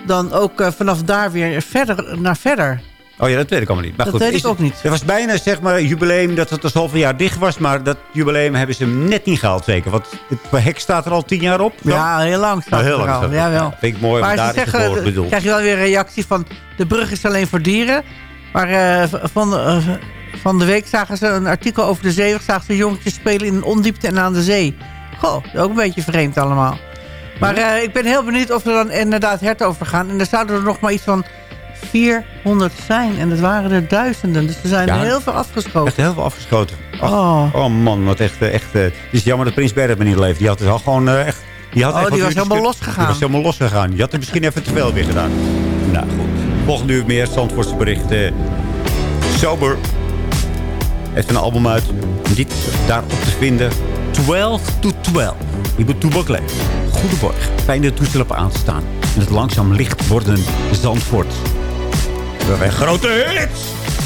dan ook eh, vanaf daar weer verder naar verder? Oh ja, dat weet ik allemaal niet. Maar Dat goed, weet ik is- ook niet. Er was bijna zeg maar jubileum dat het al zoveel jaar dicht was. Maar dat jubileum hebben ze net niet gehaald zeker. Want het hek staat er al tien jaar op. dan? Ja, heel lang staat heel het er lang al. Ja, vind ik mooi, maar daar ze is het zeggen, bedoeld. krijg je wel weer een reactie van... de brug is alleen voor dieren. Maar eh, van, eh, van de week zagen ze een artikel over de zeeweg... zagen ze jongetjes spelen in een ondiepte en aan de zee. Goh, ook een beetje vreemd allemaal. Maar eh, ik ben heel benieuwd of er dan inderdaad herten over gaan. En er zouden er nog maar iets van 400 zijn. En dat waren er duizenden. Dus er zijn Ja. er heel veel afgeschoten. Echt heel veel afgeschoten. Ach, Oh. oh. man, wat echt... eh, echt eh, het is jammer dat Prins Bernhard me niet leeft. Die had het al gewoon eh, echt... Die had Oh, echt die was helemaal losgegaan. Die was helemaal losgegaan. Die had er misschien even te veel weer gedaan. Nou goed. Volgende uur meer Zandvoortse berichten. Sober heeft een album uit. Dit daarop te vinden. 12 to 12. Hier bij Toebak. Goedemorgen. Fijn dat de toestel op aan te staan. En het langzaam licht worden Zandvoort. Hebben een grote hits.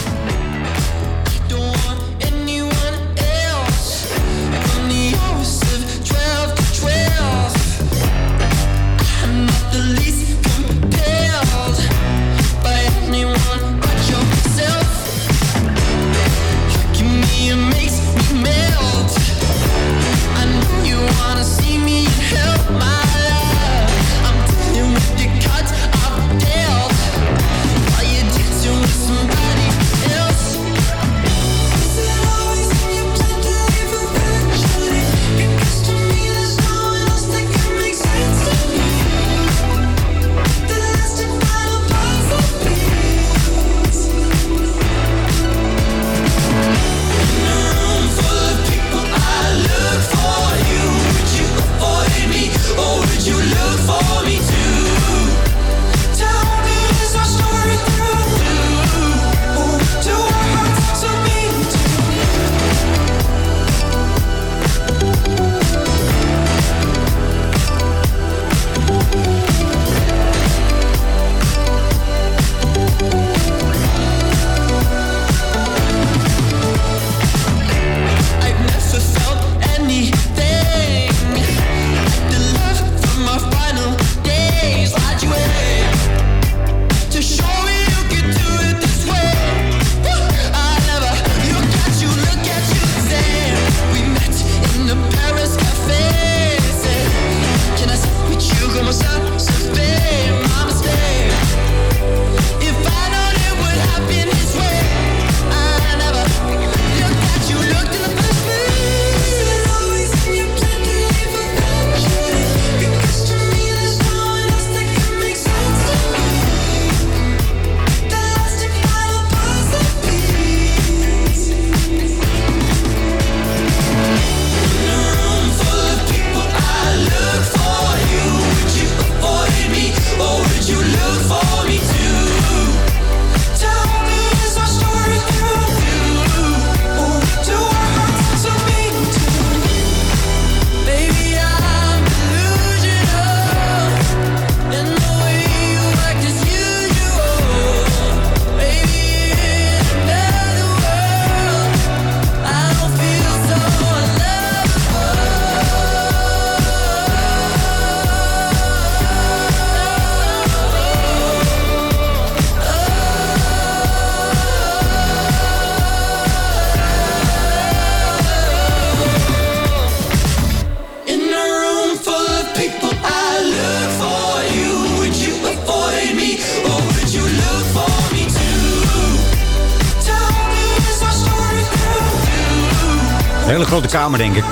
Kamer, denk ik.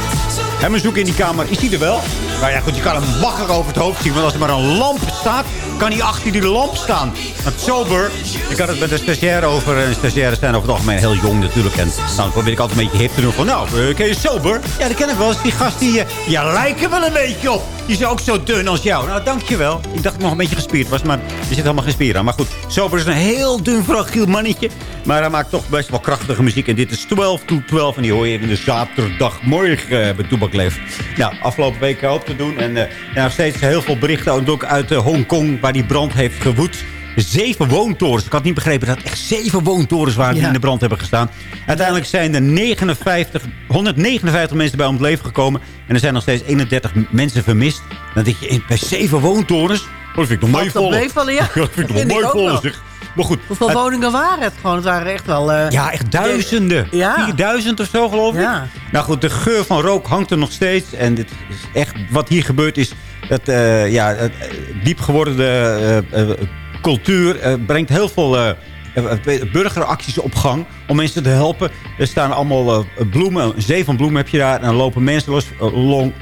En mijn zoek in die kamer, is die er wel? Nou ja, goed, je kan hem makkelijk over het hoofd zien. Want als er maar een lamp staat, kan hij achter die lamp staan. Want sober, ik had het met een stagiair over. En stagiaires zijn over het algemeen heel jong natuurlijk. En dan probeer ik altijd een beetje hip te doen van... Nou, eh, ken je sober? Ja, dat ken ik wel. die gast die... eh, ja, lijkt er wel een beetje op. Die is ook zo dun als jou. Nou, dankjewel. Ik dacht ik nog een beetje gespierd was, maar er zit helemaal geen spier aan. Maar goed, Sober is een heel dun, fragiel mannetje. Maar hij maakt toch best wel krachtige muziek. En dit is 12 to 12. En die hoor je in de zaterdagmorgen uh, bij Toebak Leeft. Nou, afgelopen week hoop te doen. En uh, nog steeds heel veel berichten. Ook uit uh, Hongkong, waar die brand heeft gewoed. Zeven woontorens. Ik had niet begrepen dat het echt zeven woontorens waren die Ja. in de brand hebben gestaan. Uiteindelijk zijn er 59, 159 mensen bij om het leven gekomen. En er zijn nog steeds 31 mensen vermist. Dan denk je, bij zeven woontorens... Oh, dat vind ik nog meevallen. meevallen, ja. dat vind ik nog ook meevallen, wel. zeg. Maar goed. Hoeveel het- woningen waren het gewoon? Het waren echt wel... eh, ja, echt duizenden. Ja. 4000 of zo, geloof ik. Ja. Nou goed, de geur van rook hangt er nog steeds. En dit is echt, wat hier gebeurt is... Dat, eh, ja, het, eh, diep geworden cultuur brengt heel veel... burgeracties op gang om mensen te helpen. Er staan allemaal bloemen, een zee van bloemen heb je daar. En dan lopen mensen los, long-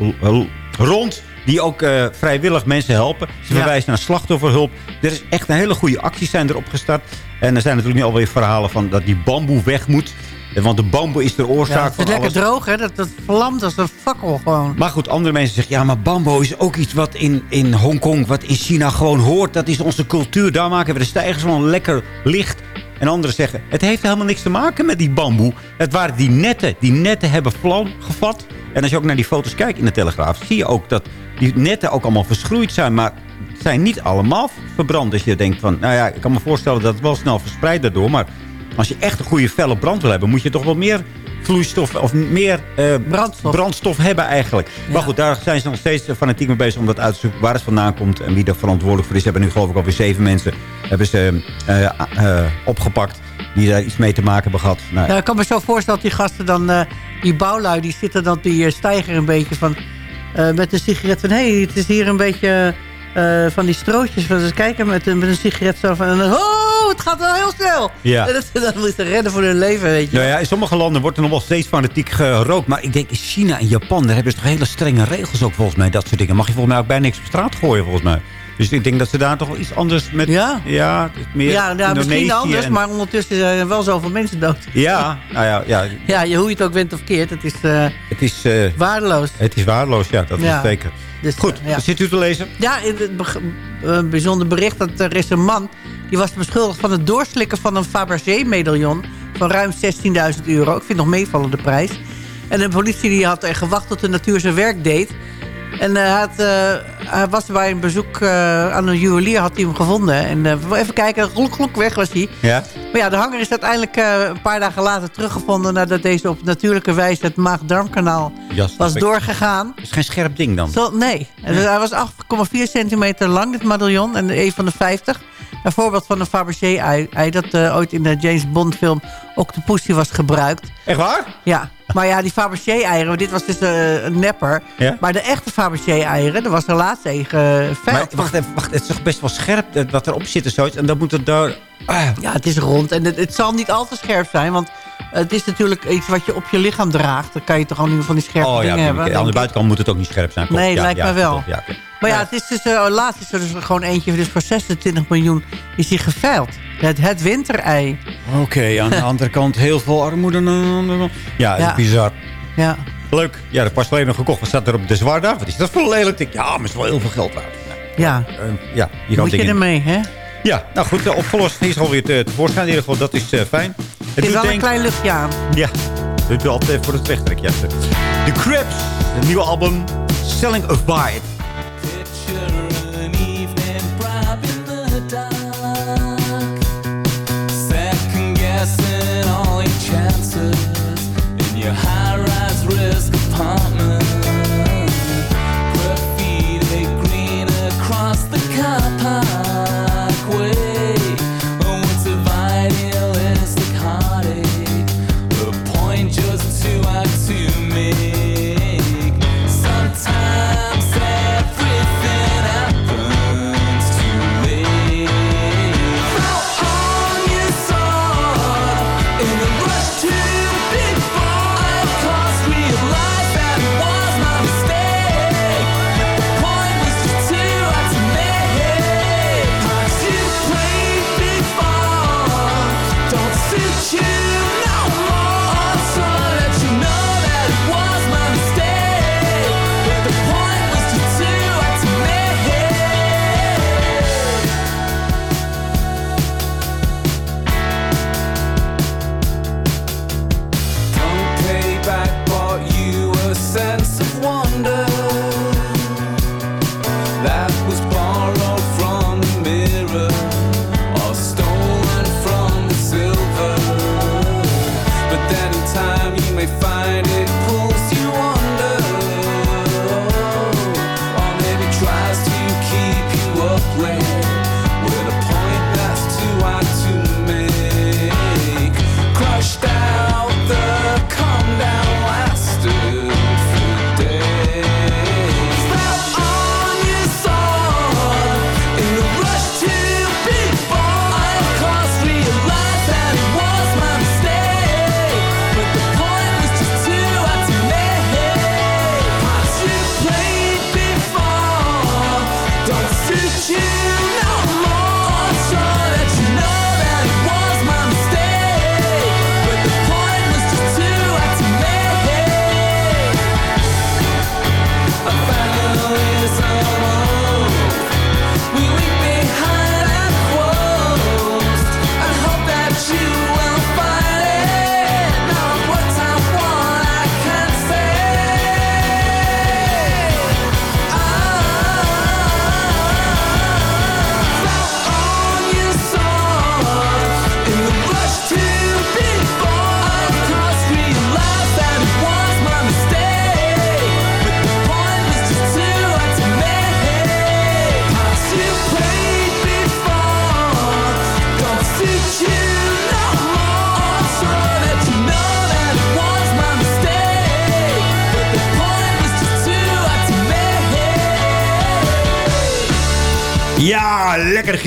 rond die ook eh, vrijwillig mensen helpen. Ze Ja. verwijzen naar slachtofferhulp. Er is echt een hele goede acties zijn erop gestart. En er zijn natuurlijk nu alweer verhalen van dat die bamboe weg moet. Eh, Want de bamboe is de ja, oorzaak het is van lekker alles. droog, hè? Dat, dat vlamt als een fakkel gewoon. Maar goed, andere mensen zeggen... ja, maar bamboe is ook iets wat in, in Hongkong, wat in China gewoon hoort. Dat is onze cultuur. Daar maken we de stijgers van lekker licht. En anderen zeggen, het heeft helemaal niks te maken met die bamboe. Het waren die netten. Die netten hebben vlam gevat. En als je ook naar die foto's kijkt in de Telegraaf... zie je ook dat die netten ook allemaal verschroeid zijn. Maar het zijn niet allemaal verbrand. Dus je denkt van, nou ja, ik kan me voorstellen dat het wel snel verspreidt daardoor. Maar als je echt een goede felle brand wil hebben... moet je toch wel meer vloeistof of meer eh, brandstof. hebben eigenlijk. Maar goed, daar zijn ze nog steeds fanatiek mee bezig om dat uit te zoeken waar het vandaan komt en wie er verantwoordelijk voor is. Ze hebben nu geloof ik alweer zeven mensen hebben ze, eh, eh, opgepakt die daar iets mee te maken hebben gehad. Nou, Ja, ik kan me zo voorstellen dat die gasten dan, eh, die bouwlui, die zitten dan die eh, stijger een beetje van, eh, met een sigaret van, hé, hey, het is hier een beetje eh, van die strootjes. Van, eens kijken met, een- met een sigaret zo van, oh, het gaat wel heel snel. Ja. En dat, dan moeten ze redden voor hun leven, weet je. Nou ja, in sommige landen wordt er nog wel steeds fanatiek gerookt. Maar ik denk in China en Japan, daar hebben ze toch hele strenge regels ook volgens mij. Dat soort dingen. Mag je volgens mij ook bij niks op straat gooien volgens mij. Dus ik denk dat ze daar toch iets anders met... Ja? Ja, meer ja, nou, misschien anders, en- maar ondertussen zijn er wel zoveel mensen dood. Ja, nou ja, ja Ja, je, hoe je het ook wint of keert, het is eh, het is... eh, waardeloos. het is waardeloos, ja, dat is Ja. zeker. Dus, Goed, ja. zit u te lezen? Ja, een bijzonder bericht dat er is een man... die was beschuldigd van het doorslikken van een Fabergé-medaillon... van ruim 16.000 euro. Ik vind nog meevallende prijs. En de politie die had er gewacht tot de natuur zijn werk deed. En eh, had, eh, hij was bij een bezoek eh, aan een juwelier, had hij hem gevonden. En even kijken, glok, glok, weg was hij. Ja. Maar ja, de hanger is uiteindelijk een paar dagen later teruggevonden... nadat deze op natuurlijke wijze het maag-darmkanaal was doorgegaan. is geen scherp ding dan. Zo, nee. Dus Hij was 8,4 centimeter lang, dit medaillon. En een van de 50. Een voorbeeld van een Fabergé-ei. ei Dat ooit in de James Bond film Octopussy was gebruikt. Echt waar? Ja. Maar ja, die Fabergé-eieren, dit was dus eh, een nepper. Ja. Maar de echte Fabergé-eieren, er was er laatst een geveild. Maar wacht even, wacht, het is toch best wel scherp eh, wat erop zit en zoiets. En dan moet het daar... Ah, Ja, het is rond. En het, het zal niet al te scherp zijn, want het is natuurlijk iets wat je op je lichaam draagt. Dan kan je toch al niet van die scherpe oh ja, dingen hebben. aan de buitenkant moet het ook niet scherp zijn. klopt. Nee, Ja, lijkt ja, mij wel. klopt, ja. Maar ja, het is dus, eh, laatst is er dus gewoon eentje dus voor 26 miljoen is die geveild. Het, het winterei. Oké, aan de andere kant heel veel armoede. Ja, Ja. bizar. Ja. Leuk. Ja, dat pas alleen nog gekocht. Wat staat er op de zwaarda? Wat is dat voor lelijk? Ja, maar het is wel heel veel geld waard. Nou, Ja. eh, ja, je kan Moet je ermee, hè? Ja, nou goed, eh, opgelost. Hij is alweer te, tevoorschijn in ieder geval. Dat is eh, fijn. Het is wel een klein luchtje aan. Ja, doet altijd even voor het wegtrekje. The Crips, het nieuwe album Selling a Vibe.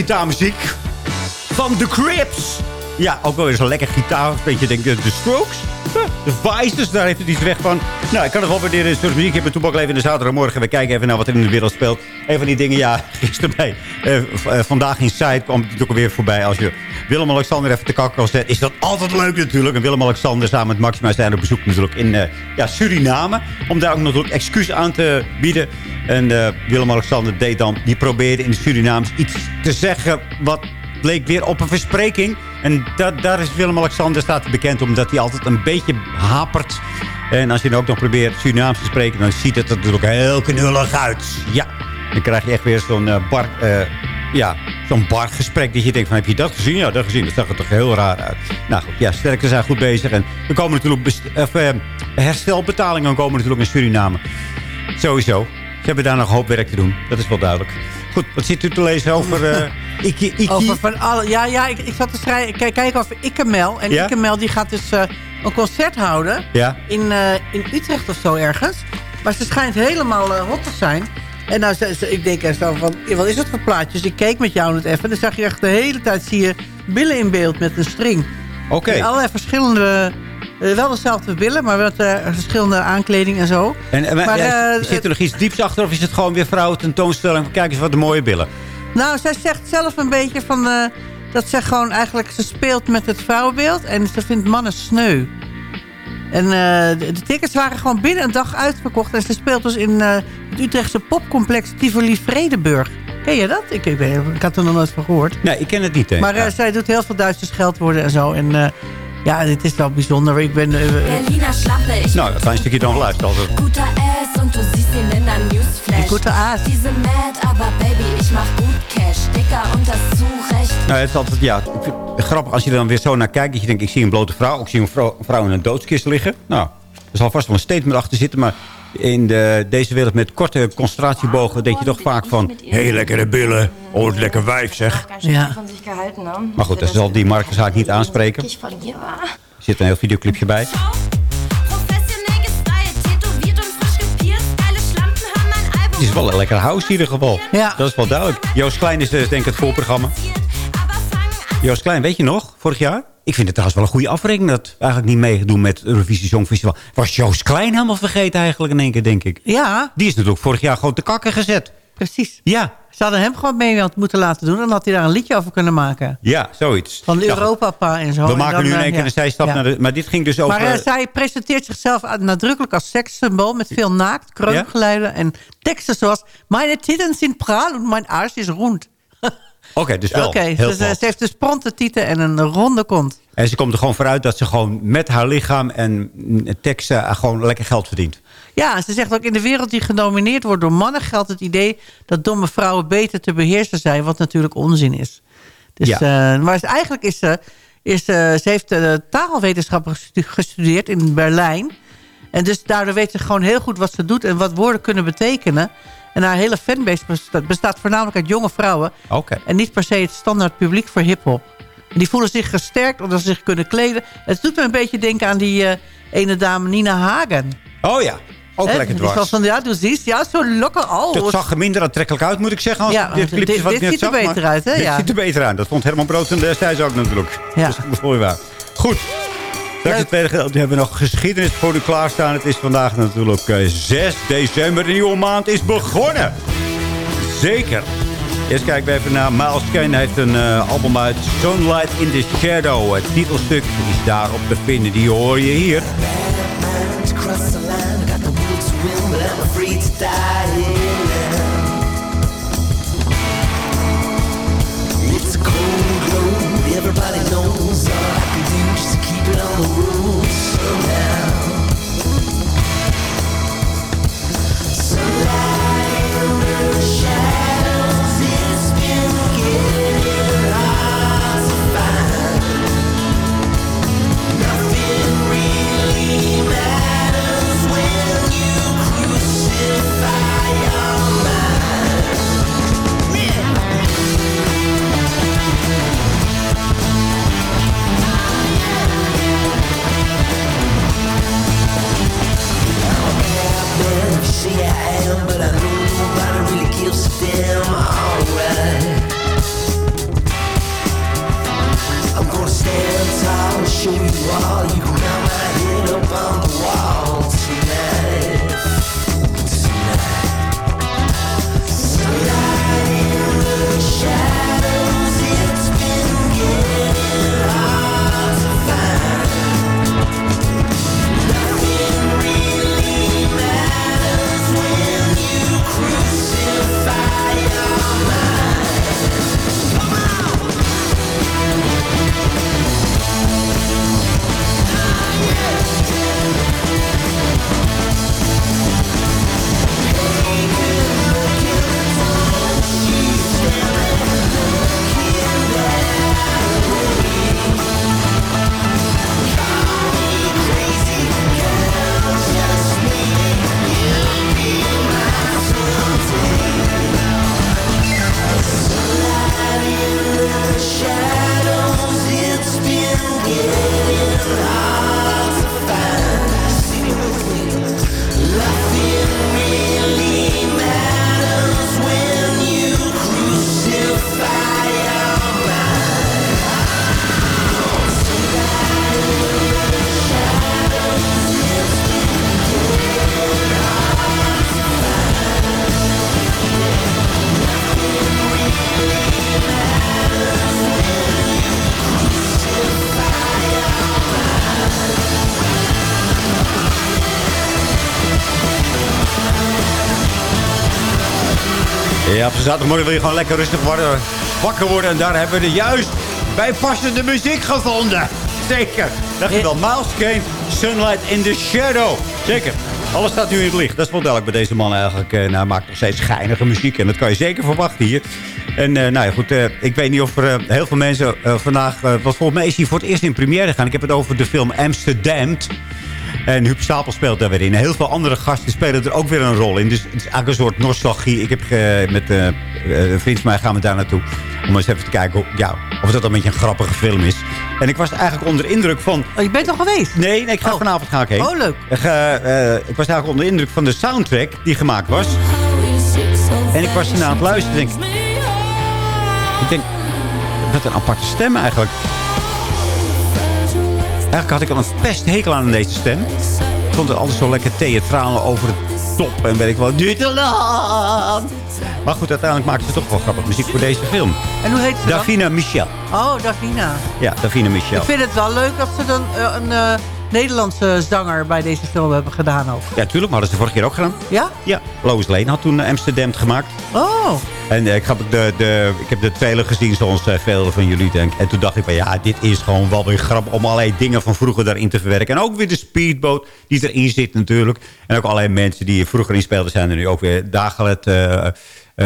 Gitaarmuziek. Van The Crips. Ja, ook wel weer zo'n lekker gitaar. Een beetje denk ik de Strokes. De Vices, daar heeft het iets weg van. Nou, ik kan het wel waarderen. Soort muziek. Ik heb Toebak leven in de zaterdagmorgen. We kijken even naar wat er in de wereld speelt. Een van die dingen, ja, gisteren bij eh, eh, Vandaag in Site kwam het ook alweer voorbij. Als je Willem-Alexander even te kakken kan zetten, is dat altijd leuk natuurlijk. En Willem-Alexander samen met Maxima zijn op bezoek natuurlijk in eh, ja, Suriname. Om daar ook natuurlijk excuus aan te bieden. En eh, Willem-Alexander deed dan, die probeerde in het Surinaams iets te zeggen wat bleek weer op een verspreking. En da daar is Willem-Alexander staat bekend omdat hij altijd een beetje hapert. En als je dan ook nog probeert Surinaams te spreken... dan ziet het er natuurlijk heel knullig uit. Ja, dan krijg je echt weer zo'n eh, bar... eh, ja, zo'n bargesprek dat je denkt van, heb je dat gezien? Ja, dat gezien. Dat zag er toch heel raar uit. Nou goed, ja, sterkte zijn goed bezig. En er komen natuurlijk of, eh, herstelbetalingen komen natuurlijk in Suriname. Sowieso. Ze hebben daar nog een hoop werk te doen. Dat is wel duidelijk. Goed, wat zit u te lezen over... Iki? Over van alle, ja, ja ik, ik zat te schrijven, kijk, kijken over Ikkemel. En Ja? Ikkemel die gaat dus eh, een concert houden Ja. in, eh, in Utrecht of zo ergens. Maar ze schijnt helemaal eh, hot te zijn. En nou, ze, ze- ik denk er zo van, wat is het voor plaatjes? Ik keek met jou net even. Dan zag je echt de hele tijd zie je billen in beeld met een string. Oké. En allerlei verschillende, wel dezelfde billen, maar met verschillende aankleding en zo. En, en, Maar, zit er nog iets dieps achter? Of is het gewoon weer vrouwen tentoonstelling? Kijk eens wat de mooie billen. Nou, zij zegt zelf een beetje van... eh, dat ze gewoon eigenlijk... Ze speelt met het vrouwenbeeld en ze vindt mannen sneu. En eh, de, de tickets waren gewoon binnen een dag uitverkocht. En ze speelt dus in eh, het Utrechtse popcomplex Tivoli Vredenburg. Ken je dat? Ik, ik, ik had er nog nooit van gehoord. Nee, ik ken het niet. hè. Maar Ja. zij doet heel veel Duitsers scheldwoorden en zo. En eh, ja, dit is wel bijzonder. Ik ben... ich Nou, dat een stukje dan luisteren. Altijd. guter Ass und du siehst ihn in deinem Newsflash. Die gute Ass. Diese mad, aber baby, ich mach gut Cash. Dicker und das zurecht. Nou, het is altijd, ja, grappig als je er dan weer zo naar kijkt. Dat je denkt, ik zie een blote vrouw. Ik zie een vrouw, een vrouw in een doodskist liggen. Nou, er zal vast wel een statement achter zitten. Maar in de, deze wereld met korte concentratiebogen... denk je toch vaak van... Hey, lekkere billen. Oh, wat lekker wijf, zeg. Ja. Maar goed, dat zal die marktzaak niet aanspreken. Er zit een heel videoclipje bij. Het is wel een lekker house in ieder geval. Ja. Dat is wel duidelijk. Joost Klein is denk ik het voorprogramma. Joost Klein, weet je nog? Vorig jaar? Ik vind het trouwens wel een goede afrekening... dat we eigenlijk niet meedoen met het Eurovisie Songfestival. Was Joost Klein helemaal vergeten eigenlijk in één keer, denk ik. ja, Die is natuurlijk vorig jaar gewoon te kakken gezet. precies. Ja, Ze hadden hem gewoon mee moeten laten doen. Dan had hij daar een liedje over kunnen maken. ja, zoiets. Van Europa-pa en zo. We En maken dan, nu in eh, één keer ja. een zijstap Ja. naar de... Maar dit ging dus over... Maar eh, zij presenteert zichzelf nadrukkelijk als sekssymbool... met veel naakt, kreungeluiden en teksten zoals... Meine titten sind praal en mijn aars is rond. Oké, dus wel Oké, heel ze, heeft dus pronte tieten en een ronde kont. En ze komt er gewoon vooruit dat ze gewoon met haar lichaam en teksten... eh, gewoon lekker geld verdient. Ja, ze zegt ook in de wereld die gedomineerd wordt door mannen... geldt het idee dat domme vrouwen beter te beheersen zijn... wat natuurlijk onzin is. Dus, Ja. eh, maar eigenlijk is ze... Is, eh, ze heeft eh, taalwetenschappen gestu- gestudeerd in Berlijn. En dus daardoor weet ze gewoon heel goed wat ze doet... en wat woorden kunnen betekenen. En haar hele fanbase bestaat, bestaat voornamelijk uit jonge vrouwen... En niet per se het standaard publiek voor hiphop. Die voelen zich gesterkt omdat ze zich kunnen kleden. Het doet me een beetje denken aan die eh, ene dame Nina Hagen. Oh ja, ook lekker die dwars. van, ja, doe ziet, ja, zo lekker al. Dat zag er minder aantrekkelijk uit, moet ik zeggen. Als Ja, dit, dit- clipje dit wat net ziet er zag, beter uit, hè? Dit Ja. ziet er beter uit. Dat vond Herman Brood en destijds ook natuurlijk. Ja. Dus dat is mooi waar. Goed. Straks hebben we nog geschiedenis voor u klaarstaan. Het is vandaag natuurlijk eh, 6 december. De nieuwe maand is begonnen. Zeker. Eerst kijken we even naar Miles Kane. Hij heeft een eh, album uit Sunlight in the Shadow. Het titelstuk is daarop te vinden. Die hoor je hier. Op zaterdagmorgen wil je gewoon lekker rustig worden, wakker worden. En daar hebben we de juist bijpassende muziek gevonden. Zeker. Dacht je wel, Miles Kane, Sunlight in the Shadow. Zeker. Alles staat nu in het licht. Dat is wel duidelijk bij deze man eigenlijk. Eh, nou, hij maakt nog steeds geinige muziek. En dat kan je zeker verwachten hier. En eh, nou ja, goed. eh, ik weet niet of er heel veel mensen vandaag... wat volgens mij is hij voor het eerst in première gegaan. Ik heb het over de film Amsterdam. En Huub Stapel speelt daar weer in. Heel veel andere gasten spelen er ook weer een rol in. Dus het is eigenlijk een soort nostalgie. Ik heb eh, met eh, een vriend van mij gaan we daar naartoe. Om eens even te kijken hoe, ja, of dat een beetje een grappige film is. En ik was eigenlijk onder de indruk van... Oh, je bent al geweest? Nee, nee ik ga vanavond ga ik heen. Oh, leuk. Ik, ik was eigenlijk onder de indruk van de soundtrack die gemaakt was. En ik was ernaar aan het luisteren. Denk, ik ik denk, wat een aparte stem eigenlijk. Eigenlijk had ik al een pesthekel aan deze stem. Ik vond het altijd zo lekker theatraal over de top. En weet ik wel, duurt te lang. Maar goed, uiteindelijk maakte ze toch wel grappig muziek voor deze film. En hoe heet ze dan? Davina Michel. Oh, Davina. Ja, Davina Michel. Ik vind het wel leuk dat ze dan eh, een eh, Nederlandse zanger bij deze film hebben gedaan ook. Ja, tuurlijk, maar hadden ze vorige keer ook gedaan. Ja? Ja, Lois Lane had toen Amsterdam gemaakt. Oh. En eh, ik, heb de, de, ik heb de trailer gezien, zoals uh, veel van jullie denken. En toen dacht ik van ja, dit is gewoon wel weer grappig om allerlei dingen van vroeger daarin te verwerken. En ook weer de speedboot die erin zit natuurlijk. En ook allerlei mensen die vroeger in speelden zijn er nu ook weer. Dagelet, uh, uh,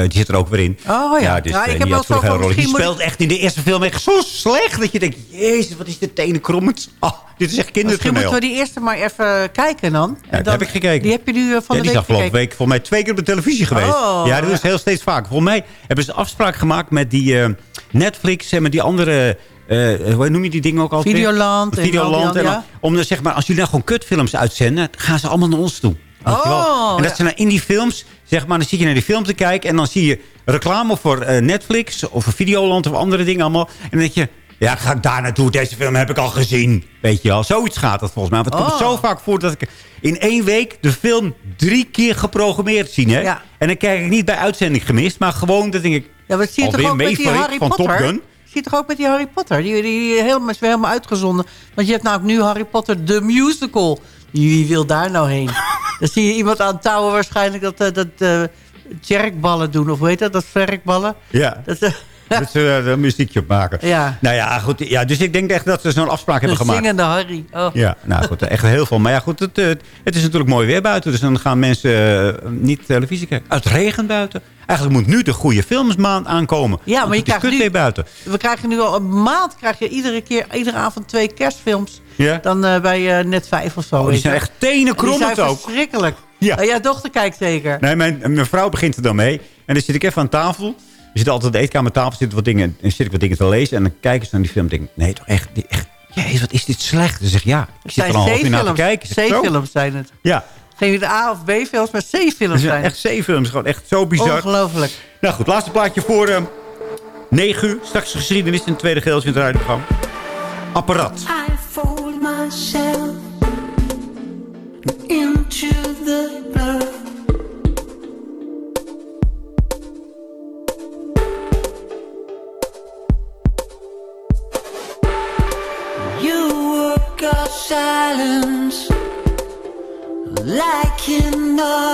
die zit er ook weer in. Oh ja, dus, ja ik uh, heb wel zo van Die misschien speelt echt in de eerste film echt zo slecht dat je denkt, jezus, wat is de tenen krommend. Oh, dit is echt Misschien kindertoneel. moeten we die eerste maar even kijken dan. Ja, dat heb ik gekeken. Die heb je nu uh, van ja, de week is afgelopen week volgens mij twee keer op de televisie geweest. Oh, ja, dat is heel steeds vaak. Volgens mij hebben ze afspraak gemaakt met die uh, Netflix en met die andere... Uh, hoe noem je die dingen ook altijd? Videoland. Videoland. En en ja. om dan, zeg maar, als jullie nou gewoon kutfilms uitzenden, gaan ze allemaal naar ons toe. Oh, en dat ja. ze nou in die films, zeg maar, dan zit je naar die film te kijken en dan zie je reclame voor uh, Netflix of voor Videoland of andere dingen allemaal. En dan denk je, ja, ga ik daar naartoe? Deze film heb ik al gezien. Weet je wel, zoiets gaat dat volgens mij. Want het Oh. komt zo vaak voor dat ik in één week de film drie keer geprogrammeerd zie. Hè? Ja. En dan kijk ik niet bij uitzending gemist, maar gewoon dat denk ik... Ja, maar zie je toch ook met die Harry van Potter? Top Gun. Zie je toch ook met die Harry Potter? Die, die, die helemaal, is weer helemaal uitgezonden. Want je hebt nou ook nu Harry Potter, The Musical. Wie wil daar nou heen? Dan zie je iemand aan touwen waarschijnlijk dat, uh, dat uh, jerkballen doen. Of heet dat? Dat verrekballen. Ja. Dat, dat ze er een muziekje op maken. Ja. Nou ja, goed. Ja, dus ik denk echt dat ze zo'n afspraak hebben gemaakt. zingende Harry. Oh. Ja, nou goed, echt heel veel. Maar ja, goed, het, het is natuurlijk mooi weer buiten. Dus dan gaan mensen niet televisie kijken. Het regent buiten. Eigenlijk moet nu de goede filmsmaand aankomen. Ja, maar je krijgt nu, weer buiten. We krijgen nu al een maand, krijg je iedere keer, iedere avond twee kerstfilms. Ja? Dan uh, bij uh, net vijf of zo. Oh, die zijn echt tenenkrommend ook. Die zijn verschrikkelijk. Ja. Uh, ja, dochter kijkt zeker. Nee, mijn, mijn vrouw begint er dan mee. En dan zit ik even aan tafel. We zitten altijd aan de eetkamertafel, zitten wat dingen, en zit ik wat dingen te lezen. En dan kijken ze naar die film en denk ik, nee, toch echt, echt Jezus, wat is dit slecht? Dan zeg ik, ja, ik zit er al een half uur naar te kijken. C-films zijn het. Ja. Geen A- of B-films, maar C-films zijn Echt C-films, gewoon echt zo bizar. Ongelooflijk. Nou goed, laatste plaatje voor uh, 9 uur. Straks geschiedenis in het tweede gedeelte in het radioprogramma. Apparaat. I fold myself into the blood. You work of silence In the.